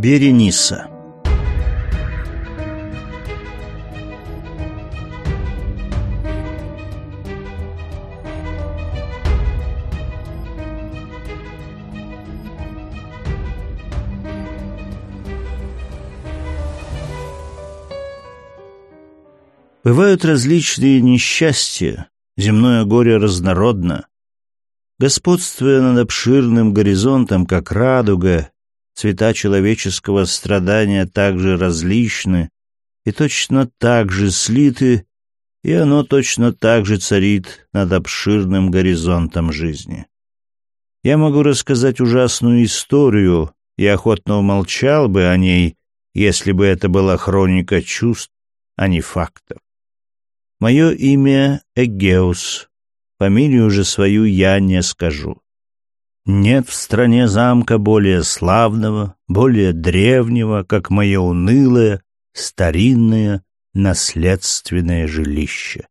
Берениса Бывают различные несчастья, земное горе разнородно. Господствуя над обширным горизонтом, как радуга, цвета человеческого страдания также различны и точно так же слиты, и оно точно так же царит над обширным горизонтом жизни. Я могу рассказать ужасную историю, и охотно умолчал бы о ней, если бы это была хроника чувств, а не фактов. Мое имя Эгеус, фамилию же свою я не скажу. Нет в стране замка более славного, более древнего, как мое унылое, старинное, наследственное жилище.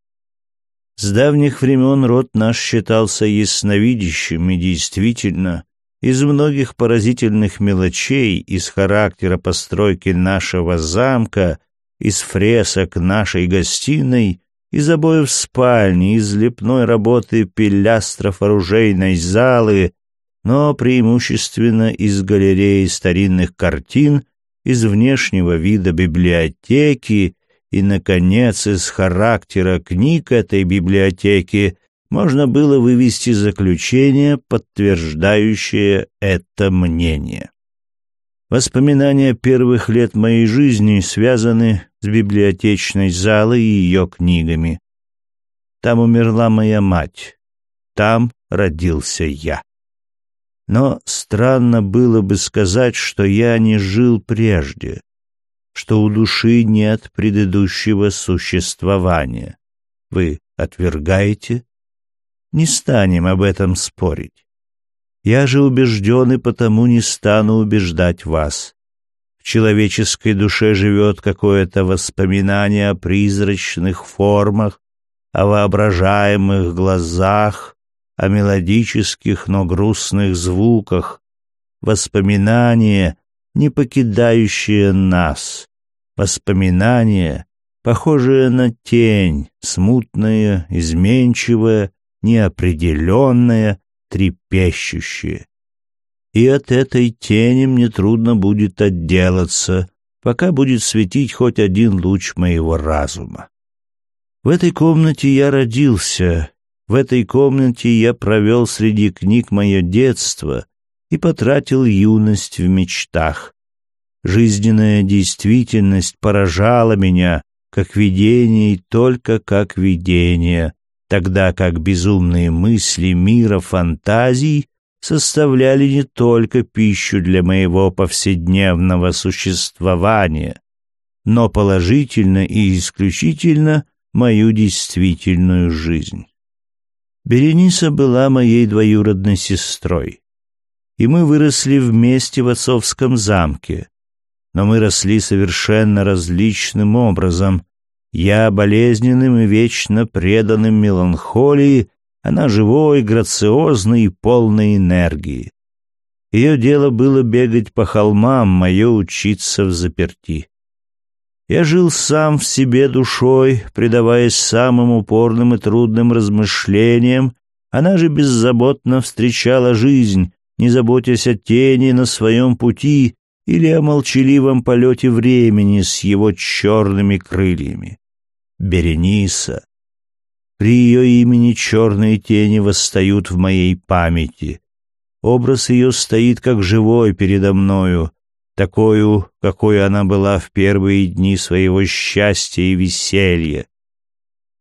С давних времен род наш считался ясновидящим, и действительно, из многих поразительных мелочей, из характера постройки нашего замка, из фресок нашей гостиной, из обоев спальни, из лепной работы пилястров оружейной залы, но преимущественно из галереи старинных картин, из внешнего вида библиотеки и, наконец, из характера книг этой библиотеки можно было вывести заключение, подтверждающее это мнение. Воспоминания первых лет моей жизни связаны с библиотечной залой и ее книгами. Там умерла моя мать. Там родился я. Но странно было бы сказать, что я не жил прежде, что у души нет предыдущего существования. Вы отвергаете? Не станем об этом спорить. Я же убежден и потому не стану убеждать вас. В человеческой душе живет какое-то воспоминание о призрачных формах, о воображаемых глазах, о мелодических, но грустных звуках, воспоминание, не покидающее нас, воспоминание, похожее на тень, смутное, изменчивое, неопределенное, трепещущее. И от этой тени мне трудно будет отделаться, пока будет светить хоть один луч моего разума. В этой комнате я родился, в этой комнате я провел среди книг мое детство и потратил юность в мечтах. Жизненная действительность поражала меня, как видение и только как видение, тогда как безумные мысли мира фантазий составляли не только пищу для моего повседневного существования, но положительно и исключительно мою действительную жизнь. Берениса была моей двоюродной сестрой, и мы выросли вместе в отцовском замке, но мы росли совершенно различным образом, я болезненным и вечно преданным меланхолии, она живой, грациозной и полной энергии. Ее дело было бегать по холмам, мое учиться в заперти. Я жил сам в себе душой, предаваясь самым упорным и трудным размышлениям, она же беззаботно встречала жизнь, не заботясь о тени на своем пути или о молчаливом полете времени с его черными крыльями. Берениса. При ее имени черные тени восстают в моей памяти. Образ ее стоит как живой передо мною, такую, какой она была в первые дни своего счастья и веселья.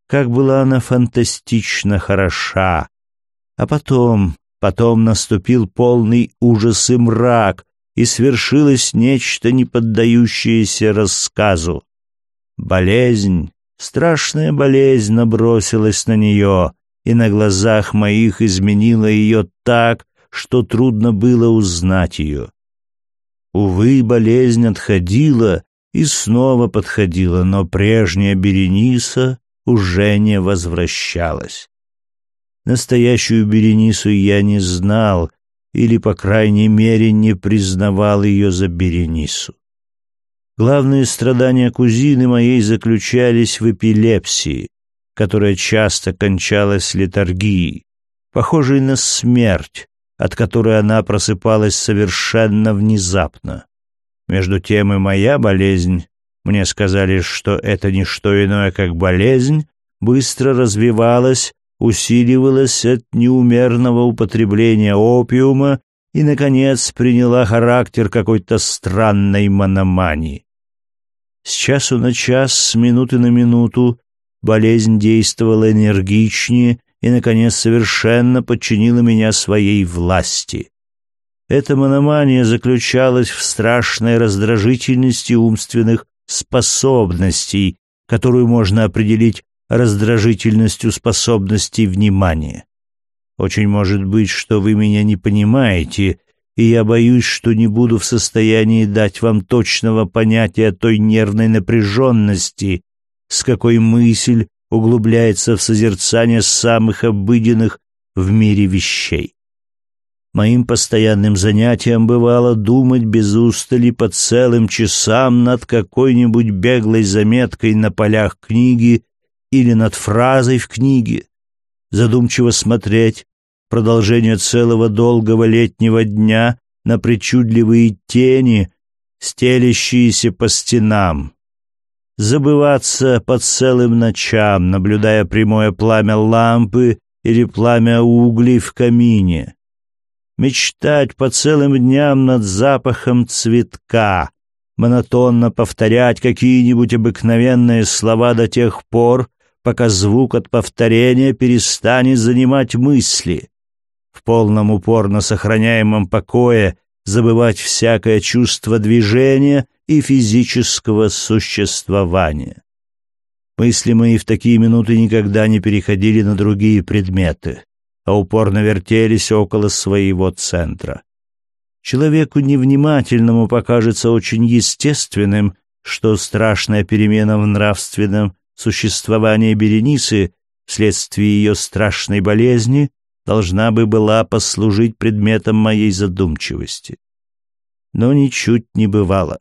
Как была она фантастично хороша. А потом, потом наступил полный ужас и мрак, и свершилось нечто, не поддающееся рассказу. Болезнь, страшная болезнь набросилась на нее, и на глазах моих изменила ее так, что трудно было узнать ее. Увы, болезнь отходила и снова подходила, но прежняя Берениса уже не возвращалась. Настоящую Беренису я не знал, или, по крайней мере, не признавал ее за Беренису. Главные страдания кузины моей заключались в эпилепсии, которая часто кончалась летаргией, похожей на смерть, от которой она просыпалась совершенно внезапно. Между тем и моя болезнь, мне сказали, что это не что иное, как болезнь, быстро развивалась, усиливалась от неумерного употребления опиума и, наконец, приняла характер какой-то странной мономании. С часу на час, с минуты на минуту болезнь действовала энергичнее и, наконец, совершенно подчинила меня своей власти. Эта мономания заключалась в страшной раздражительности умственных способностей, которую можно определить раздражительностью способностей внимания. Очень может быть, что вы меня не понимаете, и я боюсь, что не буду в состоянии дать вам точного понятия той нервной напряженности, с какой мысль углубляется в созерцание самых обыденных в мире вещей. Моим постоянным занятием бывало думать без устали по целым часам над какой-нибудь беглой заметкой на полях книги или над фразой в книге, задумчиво смотреть продолжение целого долгого летнего дня на причудливые тени, стелящиеся по стенам, забываться по целым ночам, наблюдая прямое пламя лампы или пламя углей в камине, мечтать по целым дням над запахом цветка, монотонно повторять какие-нибудь обыкновенные слова до тех пор, пока звук от повторения перестанет занимать мысли. В полном упорно сохраняемом покое забывать всякое чувство движения и физического существования. Мысли мои в такие минуты никогда не переходили на другие предметы а упорно вертелись около своего центра. Человеку невнимательному покажется очень естественным, что страшная перемена в нравственном существовании Беренисы вследствие ее страшной болезни должна бы была послужить предметом моей задумчивости. Но ничуть не бывало.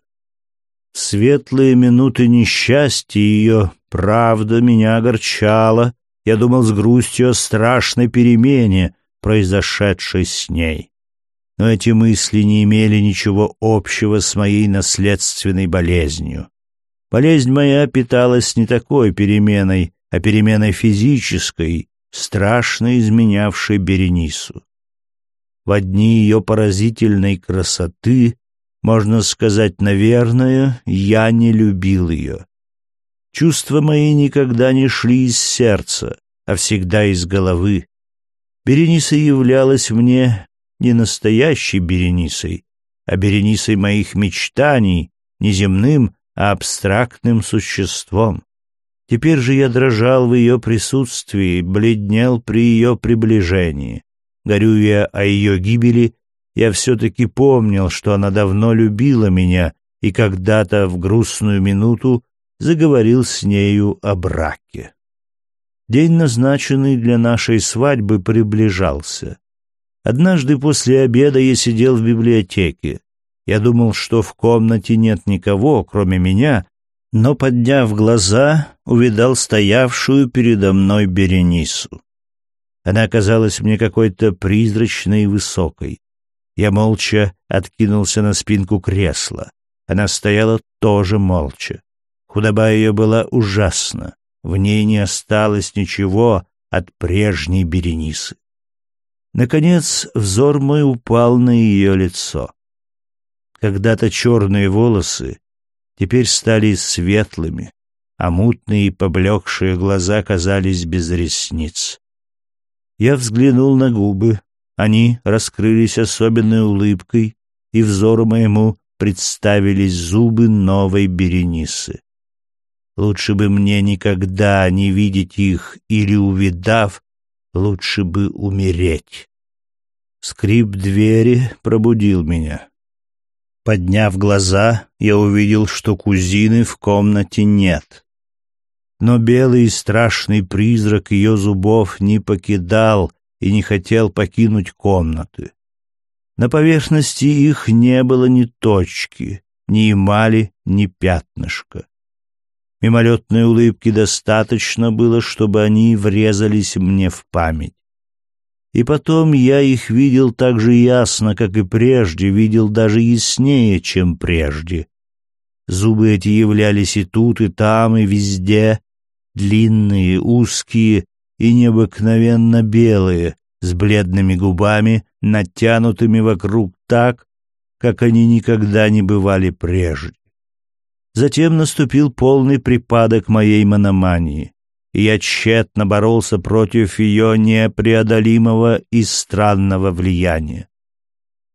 Светлые минуты несчастья ее правда меня огорчала, я думал с грустью о страшной перемене, произошедшей с ней. Но эти мысли не имели ничего общего с моей наследственной болезнью. Болезнь моя питалась не такой переменой, а переменой физической, страшно изменявшей Беренису. В дни ее поразительной красоты, можно сказать, наверное, я не любил ее. Чувства мои никогда не шли из сердца, а всегда из головы. Берениса являлась мне не настоящей Беренисой, а Беренисой моих мечтаний, не земным, а абстрактным существом. Теперь же я дрожал в ее присутствии, бледнел при ее приближении. Горюя о ее гибели, я все-таки помнил, что она давно любила меня и когда-то в грустную минуту заговорил с нею о браке. День, назначенный для нашей свадьбы, приближался. Однажды после обеда я сидел в библиотеке. Я думал, что в комнате нет никого, кроме меня, но, подняв глаза, увидал стоявшую передо мной Беренису. Она казалась мне какой-то призрачной и высокой. Я молча откинулся на спинку кресла. Она стояла тоже молча. Худоба ее была ужасна. В ней не осталось ничего от прежней Беренисы. Наконец взор мой упал на ее лицо. Когда-то черные волосы теперь стали светлыми, а мутные и поблекшие глаза казались без ресниц. Я взглянул на губы, они раскрылись особенной улыбкой, и взору моему представились зубы новой Беренисы. Лучше бы мне никогда не видеть их или, увидав, лучше бы умереть. Скрип двери пробудил меня. Подняв глаза, я увидел, что кузины в комнате нет. Но белый и страшный призрак ее зубов не покидал и не хотел покинуть комнаты. На поверхности их не было ни точки, ни эмали, ни пятнышка. Мимолетной улыбки достаточно было, чтобы они врезались мне в память. И потом я их видел так же ясно, как и прежде, видел даже яснее, чем прежде. Зубы эти являлись и тут, и там, и везде, длинные, узкие и необыкновенно белые, с бледными губами, натянутыми вокруг так, как они никогда не бывали прежде. Затем наступил полный припадок моей мономании, и я тщетно боролся против ее непреодолимого и странного влияния.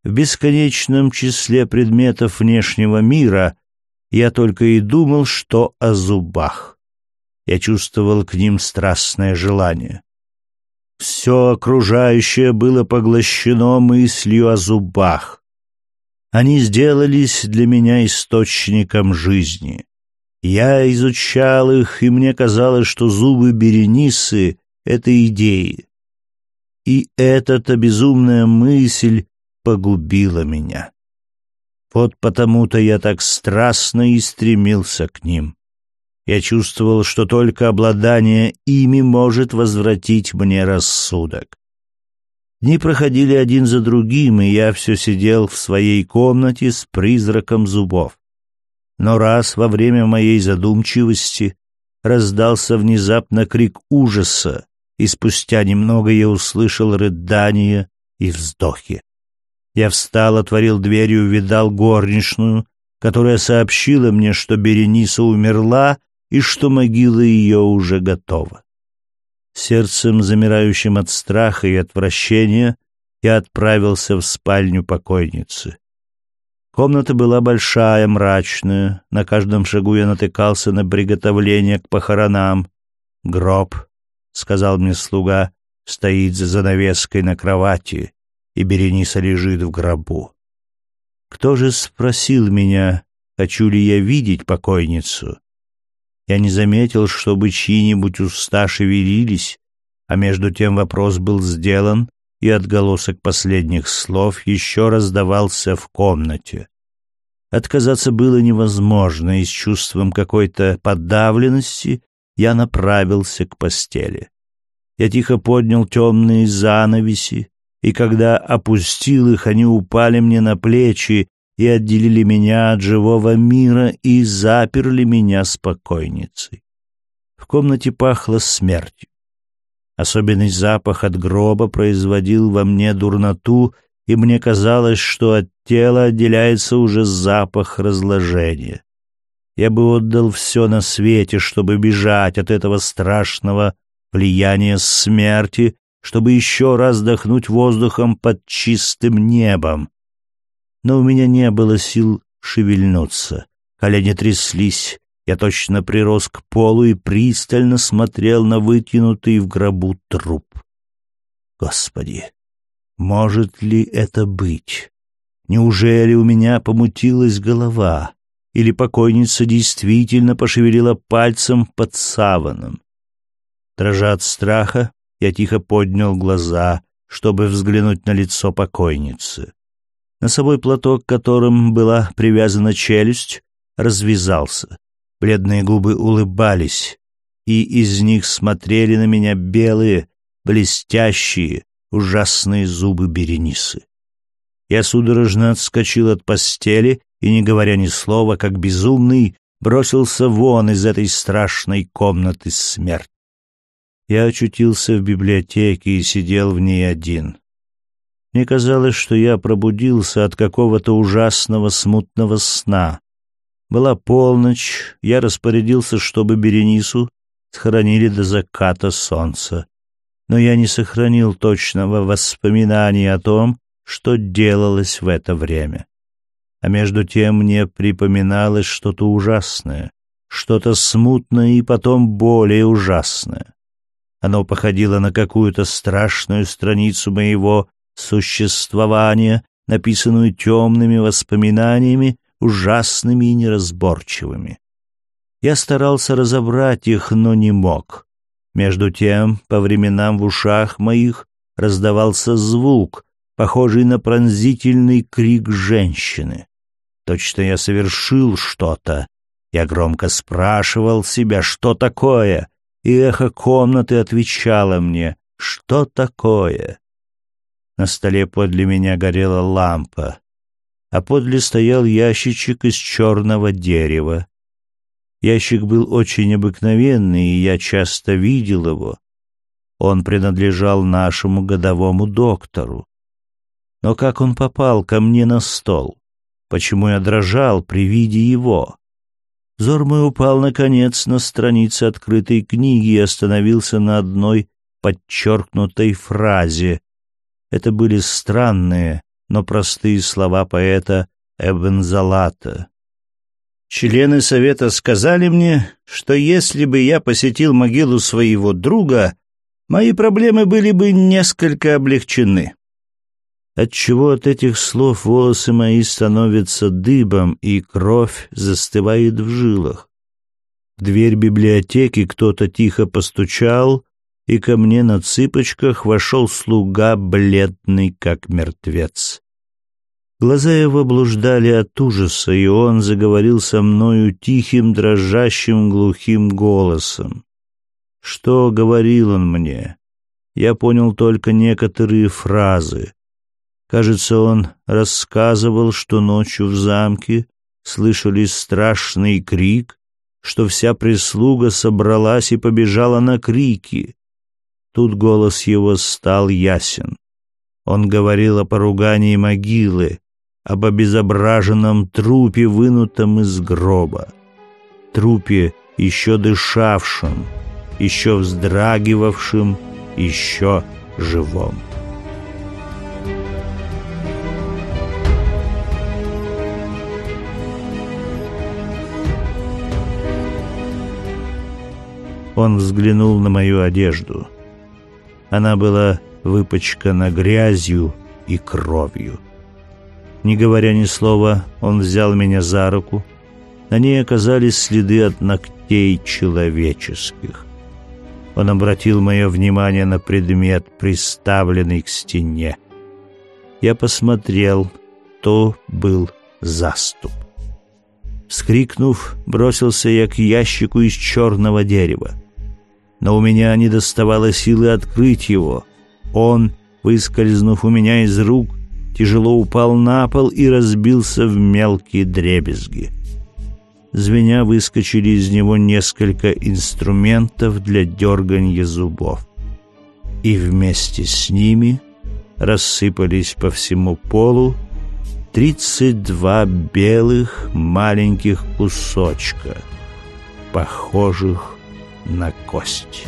В бесконечном числе предметов внешнего мира я только и думал, что о зубах. Я чувствовал к ним страстное желание. Все окружающее было поглощено мыслью о зубах. Они сделались для меня источником жизни. Я изучал их, и мне казалось, что зубы Беренисы — это идеи. И эта-то безумная мысль погубила меня. Вот потому-то я так страстно и стремился к ним. Я чувствовал, что только обладание ими может возвратить мне рассудок. Дни проходили один за другим, и я все сидел в своей комнате с призраком зубов. Но раз во время моей задумчивости раздался внезапно крик ужаса, и спустя немного я услышал рыдания и вздохи. Я встал, отворил дверь и увидал горничную, которая сообщила мне, что Берениса умерла и что могила ее уже готова. Сердцем, замирающим от страха и отвращения, я отправился в спальню покойницы. Комната была большая, мрачная, на каждом шагу я натыкался на приготовление к похоронам. «Гроб», — сказал мне слуга, — стоит за занавеской на кровати, и Берениса лежит в гробу. Кто же спросил меня, хочу ли я видеть покойницу? Я не заметил, чтобы чьи-нибудь уста шевелились, а между тем вопрос был сделан, и отголосок последних слов еще раздавался в комнате. Отказаться было невозможно, и с чувством какой-то подавленности я направился к постели. Я тихо поднял темные занавеси, и когда опустил их, они упали мне на плечи, и отделили меня от живого мира и заперли меня с покойницей. В комнате пахло смертью. Особенный запах от гроба производил во мне дурноту, и мне казалось, что от тела отделяется уже запах разложения. Я бы отдал все на свете, чтобы бежать от этого страшного влияния смерти, чтобы еще раз дохнуть воздухом под чистым небом, но у меня не было сил шевельнуться. Колени тряслись, я точно прирос к полу и пристально смотрел на вытянутый в гробу труп. Господи, может ли это быть? Неужели у меня помутилась голова? Или покойница действительно пошевелила пальцем под саваном? Дрожа от страха, я тихо поднял глаза, чтобы взглянуть на лицо покойницы. Носовой платок, к которым была привязана челюсть, развязался. Бледные губы улыбались, и из них смотрели на меня белые, блестящие, ужасные зубы Беренисы. Я судорожно отскочил от постели и, не говоря ни слова, как безумный, бросился вон из этой страшной комнаты смерти. Я очутился в библиотеке и сидел в ней один. Мне казалось, что я пробудился от какого-то ужасного смутного сна. Была полночь, я распорядился, чтобы Беренису схоронили до заката солнца. Но я не сохранил точного воспоминания о том, что делалось в это время. А между тем мне припоминалось что-то ужасное, что-то смутное и потом более ужасное. Оно походило на какую-то страшную страницу моего существования, написанную темными воспоминаниями, ужасными и неразборчивыми. Я старался разобрать их, но не мог. Между тем, по временам в ушах моих раздавался звук, похожий на пронзительный крик женщины. Точно я совершил что-то. Я громко спрашивал себя, что такое, и эхо комнаты отвечало мне, что такое. На столе подле меня горела лампа, а подле стоял ящичек из черного дерева. Ящик был очень обыкновенный, и я часто видел его. Он принадлежал нашему годовому доктору. Но как он попал ко мне на стол? Почему я дрожал при виде его? Взор мой упал, наконец, на странице открытой книги и остановился на одной подчеркнутой фразе. Это были странные, но простые слова поэта Эбензалата. Члены совета сказали мне, что если бы я посетил могилу своего друга, мои проблемы были бы несколько облегчены. Отчего от этих слов волосы мои становятся дыбом, и кровь застывает в жилах. В дверь библиотеки кто-то тихо постучал, и ко мне на цыпочках вошел слуга, бледный, как мертвец. Глаза его блуждали от ужаса, и он заговорил со мною тихим, дрожащим, глухим голосом. Что говорил он мне? Я понял только некоторые фразы. Кажется, он рассказывал, что ночью в замке слышали страшный крик, что вся прислуга собралась и побежала на крики. Тут голос его стал ясен. Он говорил о поругании могилы, об обезображенном трупе, вынутом из гроба. Трупе, еще дышавшем, еще вздрагивавшем, еще живом. Он взглянул на мою одежду. Она была выпачкана грязью и кровью. Не говоря ни слова, он взял меня за руку. На ней оказались следы от ногтей человеческих. Он обратил мое внимание на предмет, приставленный к стене. Я посмотрел, то был заступ. Вскрикнув, бросился я к ящику из черного дерева. Но у меня не доставало силы открыть его. Он, выскользнув у меня из рук, тяжело упал на пол и разбился в мелкие дребезги. Звеня выскочили из него несколько инструментов для дерганья зубов. И вместе с ними рассыпались по всему полу тридцать два белых маленьких кусочка, похожих на кость.